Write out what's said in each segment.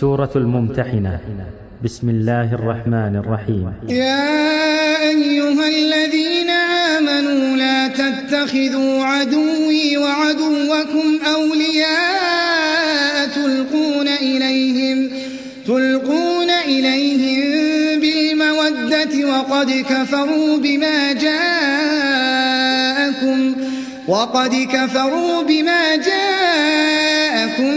سورة الممتحنة. بسم الله الرحمن الرحيم. يا أيها الذين آمنوا لا تتخذوا عدوي وعدوكم أولياء تلقون إليهم تلقون إليهم بالمودة وقد كفروا بما جاءكم وقد كفروا بما جاءكم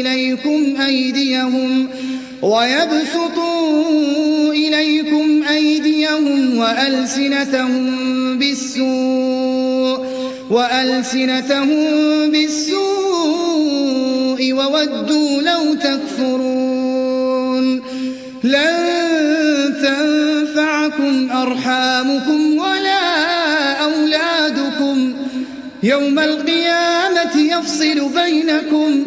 إليكم أيديهم ويبسطوا إليكم أيديهم وألسنتهم بالسوء وألسنتهم بالسوء وودوا لو تكفرون لن تنفعكم أرحامكم ولا أولادكم يوم القيامة يفصل بينكم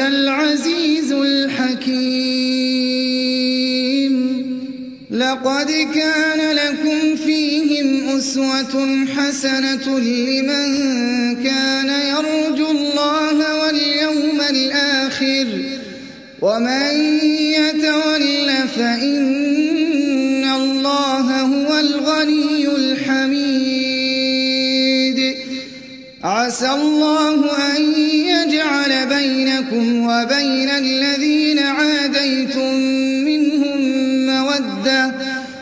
العزيز الحكيم. لقد كان لكم فيهم أسوة حسنة لمن كان يرجو الله واليوم الآخر. ومن يتول فإن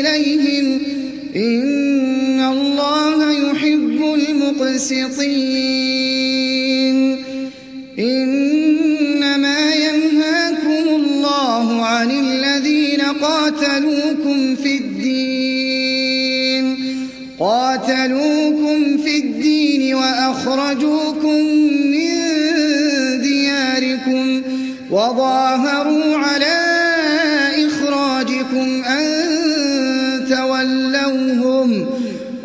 إليهم إن الله يحب المقسطين. إنما ينهاكم الله عن الذين قاتلوكم في الدين. قاتلوكم في الدين وأخرجوكم من دياركم وظاهروا على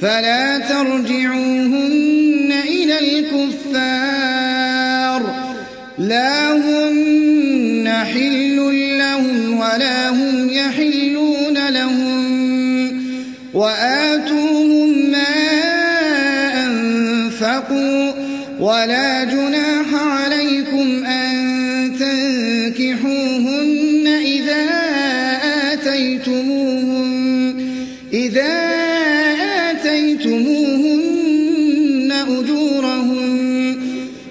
فلا ترجعوهن إلى الكفار. لا هن حل لهم ولا هم يحلون لهم. وآتوهم ما أنفقوا ولا جناح عليكم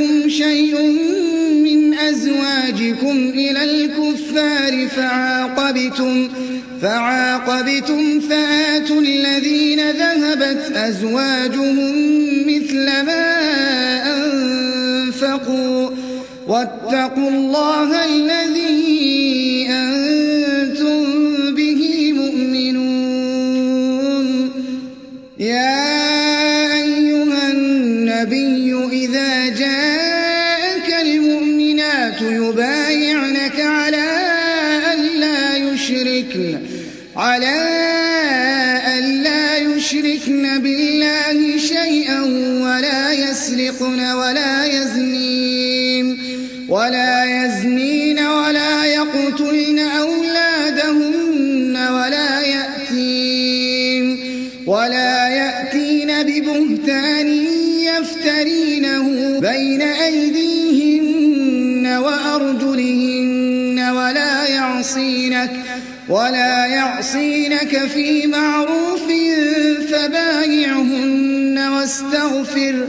فاتكم شيء من أزواجكم إلى الكفار فعاقبتم فعاقبتم فآتوا الذين ذهبت أزواجهم مثل ما أنفقوا. واتقوا الله الذي أنتم به مؤمنون. يا أيها النبي يسرقن ولا يزنين ولا يزنين ولا يقتلن أولادهن ولا يأتين ولا يأتين ببهتان يفترينه بين أيديهن وأرجلهن ولا يعصينك ولا يعصينك في معروف فبايعهن واستغفر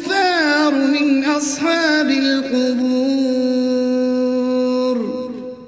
النار من أصحاب القبور.